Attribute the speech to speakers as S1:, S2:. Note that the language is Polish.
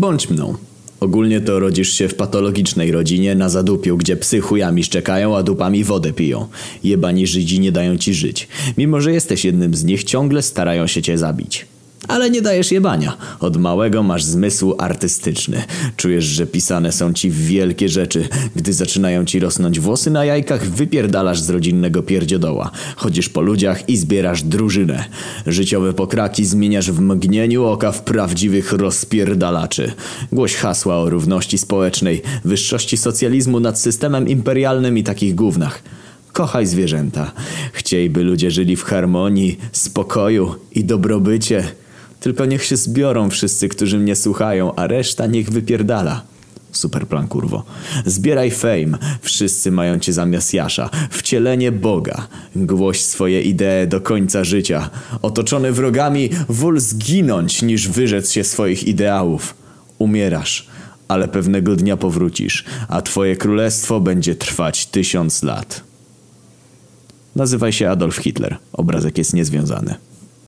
S1: Bądź mną. Ogólnie to rodzisz się w patologicznej rodzinie na zadupiu, gdzie psy chujami szczekają, a dupami wodę piją. Jebani Żydzi nie dają ci żyć. Mimo, że jesteś jednym z nich, ciągle starają się cię zabić. Ale nie dajesz jebania. Od małego masz zmysł artystyczny. Czujesz, że pisane są ci wielkie rzeczy. Gdy zaczynają ci rosnąć włosy na jajkach, wypierdalasz z rodzinnego pierdziodoła. Chodzisz po ludziach i zbierasz drużynę. Życiowe pokraki zmieniasz w mgnieniu oka w prawdziwych rozpierdalaczy. Głoś hasła o równości społecznej, wyższości socjalizmu nad systemem imperialnym i takich gównach. Kochaj zwierzęta. Chciej, by ludzie żyli w harmonii, spokoju i dobrobycie. Tylko niech się zbiorą wszyscy, którzy mnie słuchają, a reszta niech wypierdala. Super plan, kurwo. Zbieraj fame. Wszyscy mają cię za Mesjasza. Wcielenie Boga. Głoś swoje idee do końca życia. Otoczony wrogami, wol zginąć, niż wyrzec się swoich ideałów. Umierasz, ale pewnego dnia powrócisz, a twoje królestwo będzie trwać tysiąc lat. Nazywaj się Adolf Hitler. Obrazek jest niezwiązany.